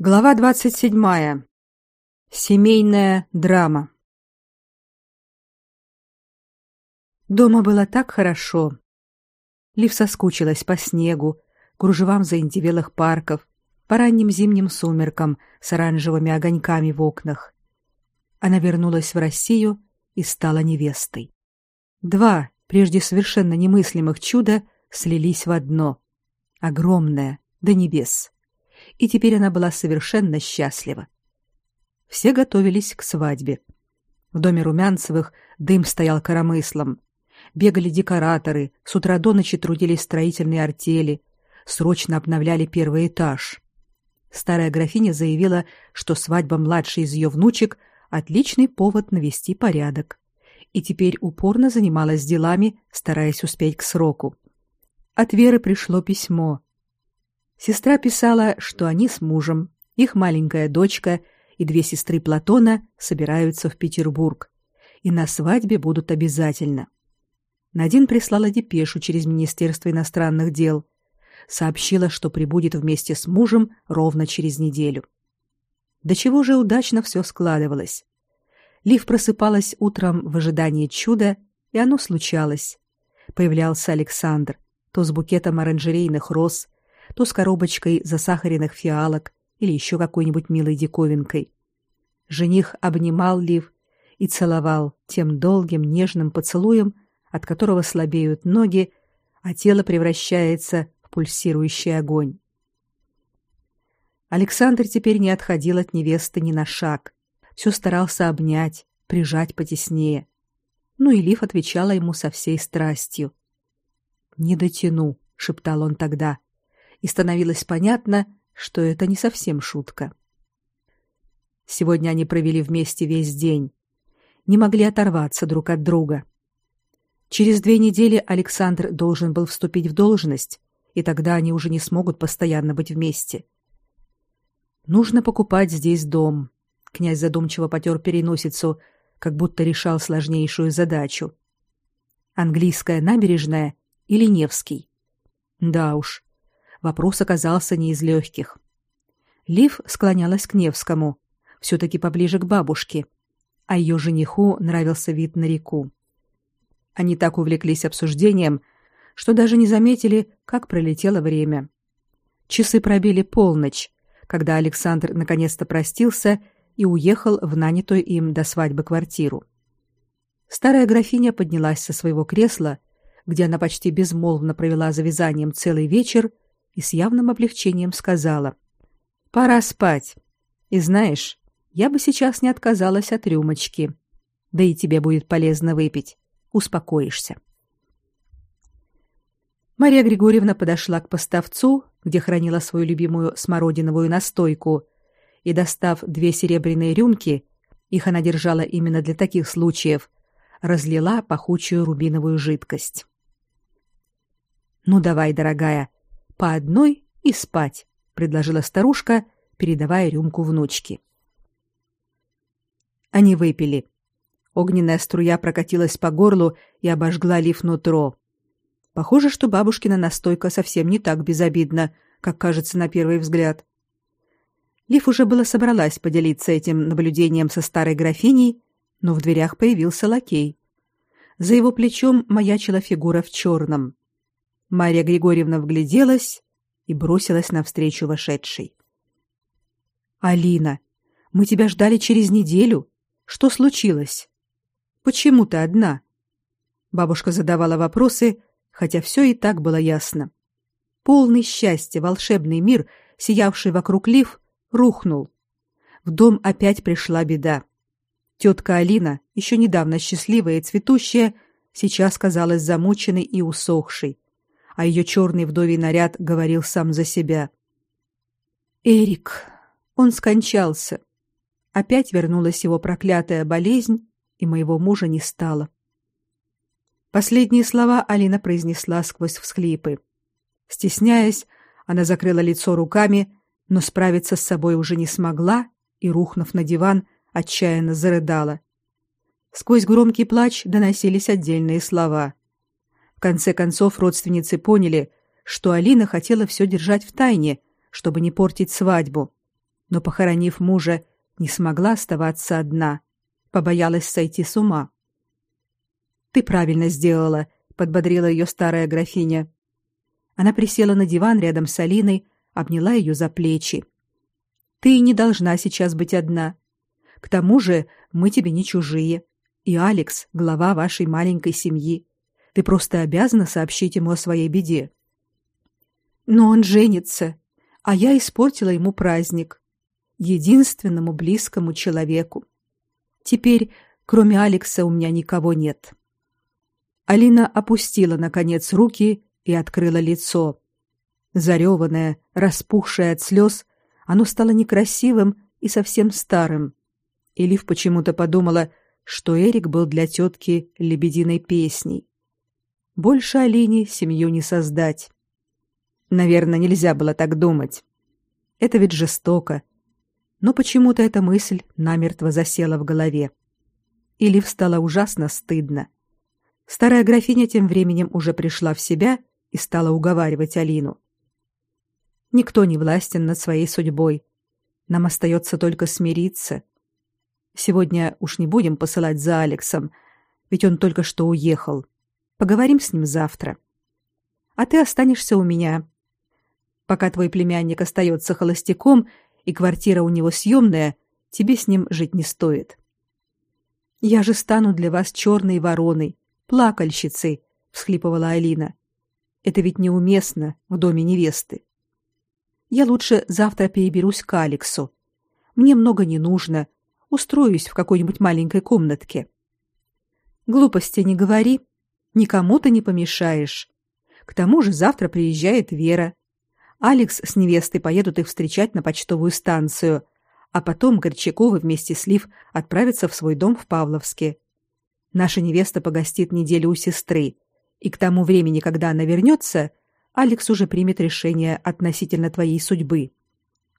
Глава 27. Семейная драма. Дома было так хорошо. Лив соскучилась по снегу, кружевам заиндевелых парков, по ранним зимним сумеркам с оранжевыми огоньками в окнах. Она вернулась в Россию и стала невестой. Два, прежде совершенно немыслимых чуда слились в одно, огромное, до небес и теперь она была совершенно счастлива. Все готовились к свадьбе. В доме Румянцевых дым стоял коромыслом. Бегали декораторы, с утра до ночи трудились строительные артели, срочно обновляли первый этаж. Старая графиня заявила, что свадьба младшей из ее внучек — отличный повод навести порядок. И теперь упорно занималась делами, стараясь успеть к сроку. От Веры пришло письмо. Сестра писала, что они с мужем, их маленькая дочка и две сестры Платона собираются в Петербург и на свадьбе будут обязательно. Надин прислала депешу через Министерство иностранных дел, сообщила, что прибудет вместе с мужем ровно через неделю. До чего же удачно все складывалось. Лив просыпалась утром в ожидании чуда, и оно случалось. Появлялся Александр, то с букетом оранжерейных роз, то с коробочкой засахаренных фиалок или еще какой-нибудь милой диковинкой. Жених обнимал Лив и целовал тем долгим нежным поцелуем, от которого слабеют ноги, а тело превращается в пульсирующий огонь. Александр теперь не отходил от невесты ни на шаг, все старался обнять, прижать потеснее. Ну и Лив отвечала ему со всей страстью. «Не дотяну», — шептал он тогда, и становилось понятно, что это не совсем шутка. Сегодня они провели вместе весь день, не могли оторваться друг от друга. Через две недели Александр должен был вступить в должность, и тогда они уже не смогут постоянно быть вместе. Нужно покупать здесь дом. Князь задумчиво потер переносицу, как будто решал сложнейшую задачу. Английская набережная или Невский? Да уж, вопрос оказался не из легких. Лив склонялась к Невскому, все-таки поближе к бабушке, а ее жениху нравился вид на реку. Они так увлеклись обсуждением, что даже не заметили, как пролетело время. Часы пробили полночь, когда Александр наконец-то простился и уехал в нанятую им до свадьбы квартиру. Старая графиня поднялась со своего кресла, где она почти безмолвно провела за вязанием целый вечер, и с явным облегчением сказала: "Пора спать. И знаешь, я бы сейчас не отказалась от рюмочки. Да и тебе будет полезно выпить. Успокоишься". Мария Григорьевна подошла к поставцу, где хранила свою любимую смородиновую настойку, и достав две серебряные рюмки, их она держала именно для таких случаев, разлила пахучую рубиновую жидкость. Ну давай, дорогая, по одной и спать, предложила старушка, передавая рюмку внучке. Они выпили. Огненная струя прокатилась по горлу и обожгла лиф нутро. Похоже, что бабушкина настойка совсем не так безобидна, как кажется на первый взгляд. Лиф уже было собралась поделиться этим наблюдением со старой графиней, но в дверях появился лакей. За его плечом маячила фигура в черном. Мария Григорьевна вгляделась и бросилась навстречу вошедшей. Алина, мы тебя ждали через неделю. Что случилось? Почему ты одна? Бабушка задавала вопросы, хотя все и так было ясно. Полный счастья волшебный мир, сиявший вокруг Лив, рухнул. В дом опять пришла беда. Тетка Алина, еще недавно счастливая и цветущая, сейчас казалась замученной и усохшей а ее черный вдовий наряд говорил сам за себя. Эрик, он скончался. Опять вернулась его проклятая болезнь, и моего мужа не стало. Последние слова Алина произнесла сквозь всхлипы. Стесняясь, она закрыла лицо руками, но справиться с собой уже не смогла и, рухнув на диван, отчаянно зарыдала. Сквозь громкий плач доносились отдельные слова. В конце концов родственницы поняли, что Алина хотела все держать в тайне, чтобы не портить свадьбу. но похоронив мужа, не смогла оставаться одна, побоялась сойти с ума. Ты правильно сделала, подбодрила ее старая графиня. Она присела на диван рядом с Алиной, обняла ее за плечи. Ты не должна сейчас быть одна. К тому же, мы тебе не чужие. И Алекс глава вашей маленькой семьи. Ты просто обязана сообщить ему о своей беде. Но он женится, а я испортила ему праздник единственному близкому человеку. Теперь, кроме Алекса, у меня никого нет. Алина опустила наконец руки и открыла лицо. Зареванное, распухшее от слез, оно стало некрасивым и совсем старым. Элиф почему-то подумала, что Эрик был для тетки лебединой песней. Больше Алине семью не создать. Наверное, нельзя было так думать. Это ведь жестоко но почему-то эта мысль намертво засела в голове. Или стало ужасно стыдно. Старая графиня тем временем уже пришла в себя и стала уговаривать Алину. Никто не властен над своей судьбой. Нам остается только смириться. Сегодня уж не будем посылать за Алексом, ведь он только что уехал. Поговорим с ним завтра. А ты останешься у меня. Пока твой племянник остается холостяком и квартира у него съемная, тебе с ним жить не стоит. Я же стану для вас черной вороной, плакальщицей, всхлипывала Алина. Это ведь неуместно в доме невесты. Я лучше завтра переберусь к Алексу. Мне много не нужно, устроюсь в какой-нибудь маленькой комнатке. Глупости не говори, никому ты не помешаешь. К тому же завтра приезжает Вера. Алекс с невестой поедут их встречать на почтовую станцию, а потом Горчаковы вместе с Лив отправятся в свой дом в Павловске. Наша невеста погостит неделю у сестры, и к тому времени, когда она вернется, Алекс уже примет решение относительно твоей судьбы.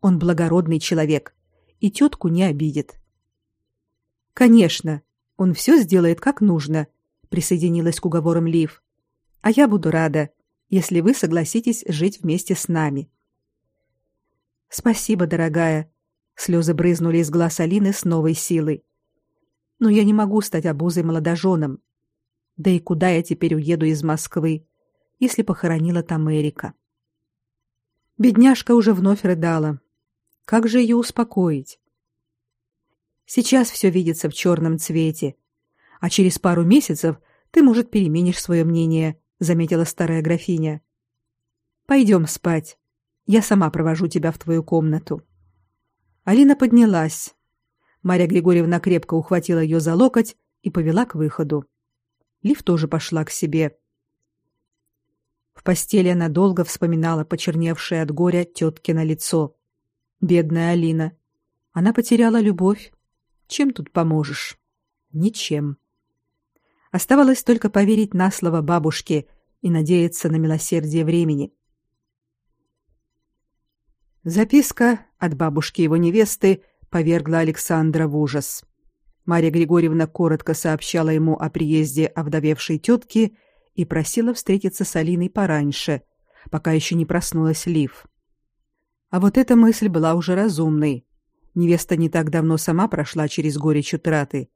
Он благородный человек и тетку не обидит. Конечно, он все сделает как нужно, присоединилась к уговорам Лив. А я буду рада, если вы согласитесь жить вместе с нами. Спасибо, дорогая. Слезы брызнули из глаз Алины с новой силой. Но я не могу стать обузой молодоженам. Да и куда я теперь уеду из Москвы, если похоронила там Эрика? Бедняжка уже вновь рыдала. Как же ее успокоить? Сейчас все видится в черном цвете, а через пару месяцев ты, может, переменишь свое мнение заметила старая графиня. Пойдем спать. Я сама провожу тебя в твою комнату. Алина поднялась. Марья Григорьевна крепко ухватила ее за локоть и повела к выходу. Лив тоже пошла к себе. В постели она долго вспоминала почерневшее от горя теткино лицо. Бедная Алина. Она потеряла любовь. Чем тут поможешь? Ничем. Оставалось только поверить на слово бабушки и надеяться на милосердие времени. Записка от бабушки его невесты повергла Александра в ужас. Марья Григорьевна коротко сообщала ему о приезде овдовевшей тетки и просила встретиться с Алиной пораньше, пока еще не проснулась Лив. А вот эта мысль была уже разумной. Невеста не так давно сама прошла через горечь утраты.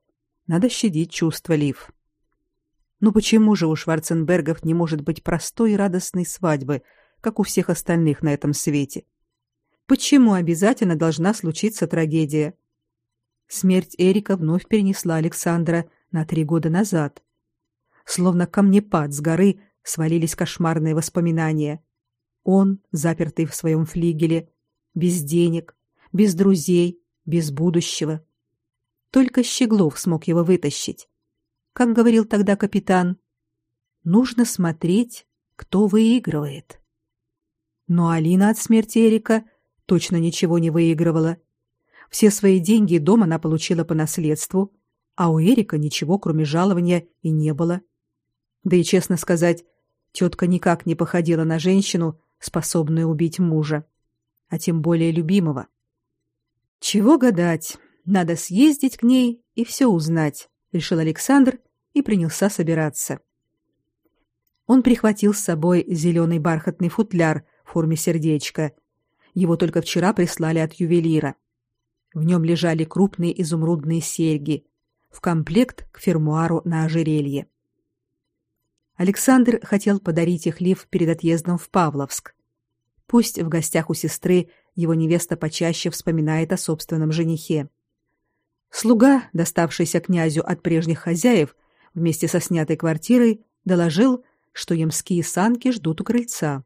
Надо щадить чувства Лив. Ну почему же у Шварценбергов не может быть простой и радостной свадьбы, как у всех остальных на этом свете? Почему обязательно должна случиться трагедия? Смерть Эрика вновь перенесла Александра на три года назад. Словно камнепад с горы свалились кошмарные воспоминания. Он, запертый в своем флигеле, без денег, без друзей, без будущего. Только Щеглов смог его вытащить как говорил тогда капитан, нужно смотреть, кто выигрывает. Но Алина от смерти Эрика точно ничего не выигрывала. Все свои деньги и дом она получила по наследству, а у Эрика ничего, кроме жалования, и не было. Да и, честно сказать, тетка никак не походила на женщину, способную убить мужа, а тем более любимого. Чего гадать, надо съездить к ней и все узнать, решил Александр и принялся собираться. Он прихватил с собой зеленый бархатный футляр в форме сердечка Его только вчера прислали от ювелира. В нем лежали крупные изумрудные серьги в комплект к фермуару на ожерелье. Александр хотел подарить их Лив перед отъездом в Павловск. Пусть в гостях у сестры его невеста почаще вспоминает о собственном женихе. Слуга, доставшийся князю от прежних хозяев, вместе со снятой квартирой, доложил, что ямские санки ждут у крыльца.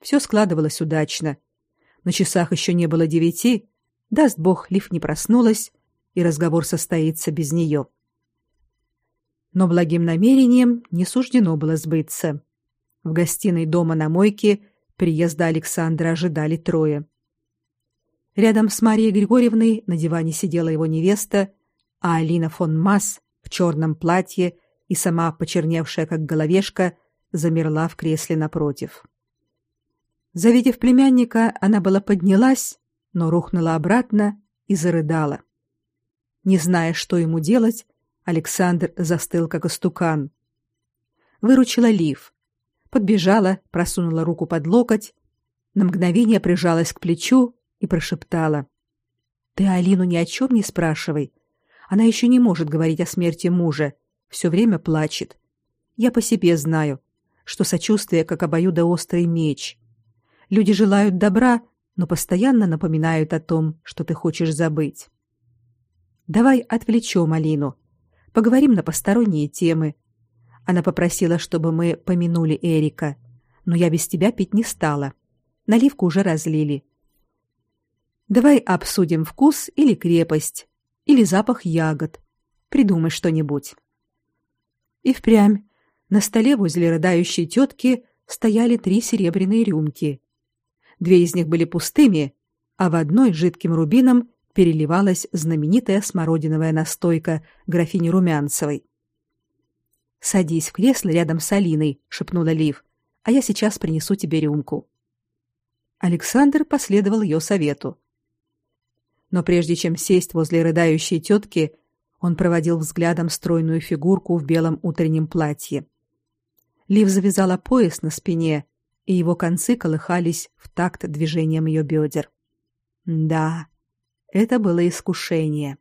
Все складывалось удачно. На часах еще не было девяти, даст бог, Лив не проснулась, и разговор состоится без нее но благим намерением не суждено было сбыться. В гостиной дома на мойке приезда Александра ожидали трое. Рядом с Марией Григорьевной на диване сидела его невеста, а Алина фон Масс в черном платье и сама почерневшая как головешка замерла в кресле напротив. Завидев племянника, она была поднялась, но рухнула обратно и зарыдала. Не зная, что ему делать, Александр застыл как истукан. Выручила Лив. Подбежала, просунула руку под локоть, на мгновение прижалась к плечу и прошептала: "Ты Алину ни о чем не спрашивай. Она еще не может говорить о смерти мужа, все время плачет. Я по себе знаю, что сочувствие как обоюдоострый меч. Люди желают добра, но постоянно напоминают о том, что ты хочешь забыть. Давай отвлечем Алину, Поговорим на посторонние темы. Она попросила, чтобы мы помянули Эрика, но я без тебя пить не стала. Наливку уже разлили. Давай обсудим вкус или крепость, или запах ягод. Придумай что-нибудь. И впрямь на столе возле рыдающей тетки стояли три серебряные рюмки. Две из них были пустыми, а в одной жидким рубином переливалась знаменитая смородиновая настойка графини Румянцевой. «Садись в кресло рядом с Алиной», — шепнула Лив, — «а я сейчас принесу тебе рюмку». Александр последовал ее совету. Но прежде чем сесть возле рыдающей тетки, он проводил взглядом стройную фигурку в белом утреннем платье. Лив завязала пояс на спине, и его концы колыхались в такт движением ее бедер. Да, это было искушение.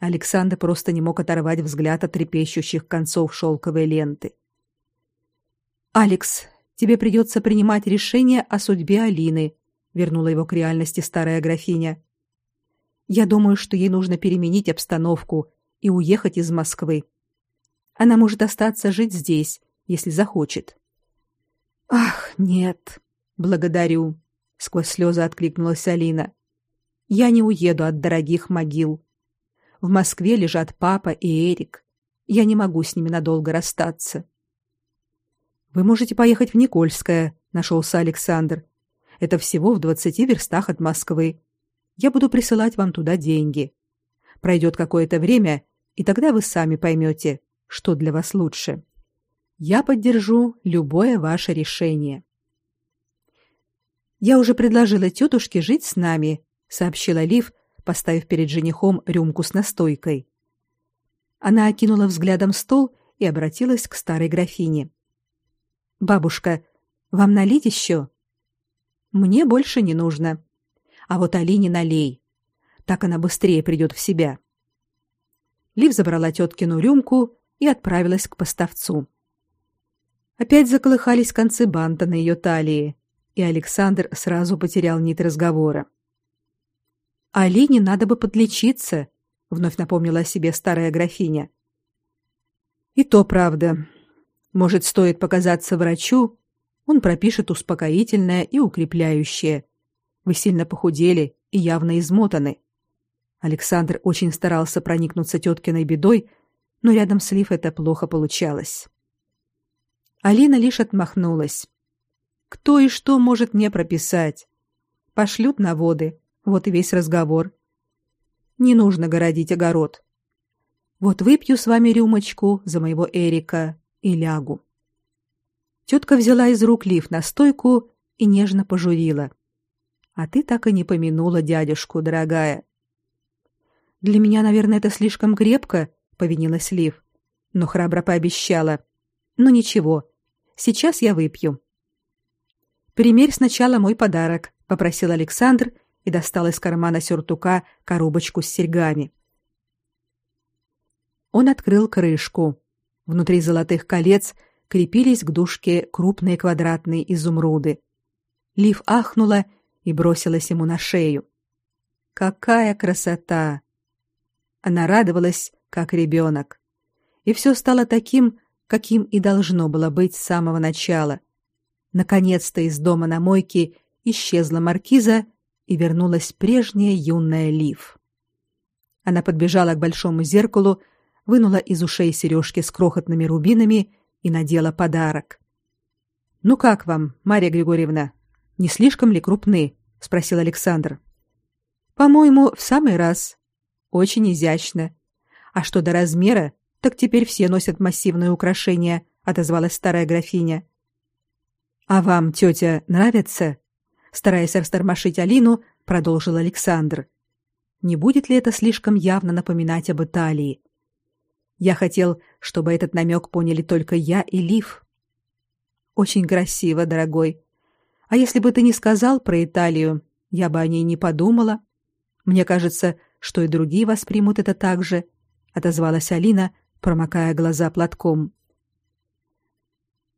Александр просто не мог оторвать взгляд от трепещущих концов шелковой ленты. «Алекс, тебе придется принимать решение о судьбе Алины», — вернула его к реальности старая графиня. «Я думаю, что ей нужно переменить обстановку и уехать из Москвы. Она может остаться жить здесь, если захочет». «Ах, нет, благодарю», — сквозь слезы откликнулась Алина. Я не уеду от дорогих могил. В Москве лежат папа и Эрик. Я не могу с ними надолго расстаться. Вы можете поехать в Никольское, нашелся Александр. Это всего в двадцати верстах от Москвы. Я буду присылать вам туда деньги. Пройдет какое-то время, и тогда вы сами поймете, что для вас лучше. Я поддержу любое ваше решение. Я уже предложила тетушке жить с нами, сообщила Лив, поставив перед женихом рюмку с настойкой. Она окинула взглядом стол и обратилась к старой графине. Бабушка, вам налить еще?» Мне больше не нужно. А вот Алине налей. Так она быстрее придет в себя. Лив забрала теткину рюмку и отправилась к поставцу. Опять заколыхались концы банта на ее талии, и Александр сразу потерял нить разговора. Алине надо бы подлечиться, вновь напомнила о себе старая графиня. И то правда. Может, стоит показаться врачу, он пропишет успокоительное и укрепляющее. Вы сильно похудели и явно измотаны. Александр очень старался проникнуться теткиной бедой, но рядом с Лив это плохо получалось. Алина лишь отмахнулась. Кто и что может мне прописать? Пошлют на воды. Вот и весь разговор. Не нужно городить огород. Вот выпью с вами рюмочку за моего Эрика и лягу. Тетка взяла из рук лиф на стойку и нежно пожурила. А ты так и не помянула дядюшку, дорогая. Для меня, наверное, это слишком крепко, повинилась Лив, но храбро пообещала: "Ну ничего. Сейчас я выпью. Примерь сначала мой подарок", попросил Александр и достал из кармана сюртука коробочку с серьгами. Он открыл крышку. Внутри золотых колец крепились к дужке крупные квадратные изумруды. Лив ахнула и бросилась ему на шею. Какая красота! Она радовалась, как ребенок. И все стало таким, каким и должно было быть с самого начала. Наконец-то из дома на мойке исчезла маркиза и вернулась прежняя юная Лив. Она подбежала к большому зеркалу, вынула из ушей сережки с крохотными рубинами и надела подарок. Ну как вам, Мария Григорьевна? Не слишком ли крупны? спросил Александр. По-моему, в самый раз. Очень изящно. А что до размера, так теперь все носят массивные украшения, отозвалась старая графиня. А вам, тетя, нравится? стараясь растормошить Алину, продолжил Александр. Не будет ли это слишком явно напоминать об Италии? Я хотел, чтобы этот намек поняли только я и Лив. Очень красиво, дорогой. А если бы ты не сказал про Италию, я бы о ней не подумала. Мне кажется, что и другие воспримут это так же, отозвалась Алина, промокая глаза платком.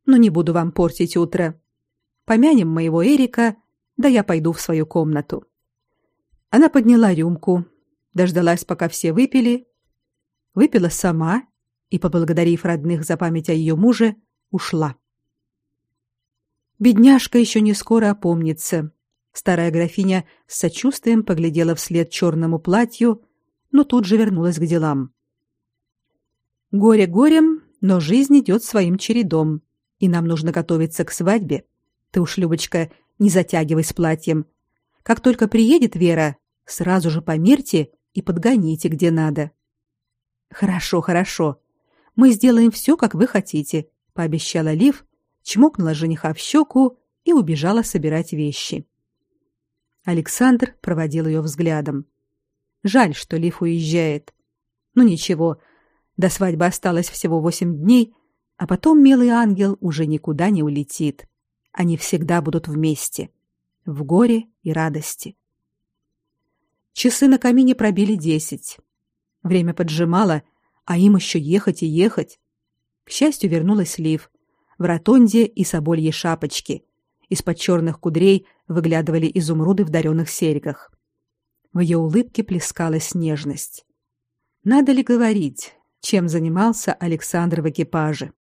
Но не буду вам портить утро. Помянем моего Эрика да я пойду в свою комнату. Она подняла рюмку, дождалась, пока все выпили, выпила сама и, поблагодарив родных за память о ее муже, ушла. Бедняжка еще не скоро опомнится. Старая графиня с сочувствием поглядела вслед черному платью, но тут же вернулась к делам. Горе горем, но жизнь идет своим чередом, и нам нужно готовиться к свадьбе. Ты уж, Любочка, не затягивай с платьем. Как только приедет Вера, сразу же померьте и подгоните где надо. Хорошо, хорошо. Мы сделаем все, как вы хотите, пообещала Лив, чмокнула жениха в щеку и убежала собирать вещи. Александр проводил ее взглядом. Жаль, что Лив уезжает. Ну ничего, до свадьбы осталось всего восемь дней, а потом милый ангел уже никуда не улетит. Они всегда будут вместе, в горе и радости. Часы на камине пробили десять. Время поджимало, а им еще ехать и ехать. К счастью, вернулась Лив в ротонде и собольей шапочке. Из-под черных кудрей выглядывали изумруды в даренных серьгах. В ее улыбке плескалась нежность. Надо ли говорить, чем занимался Александр в экипаже?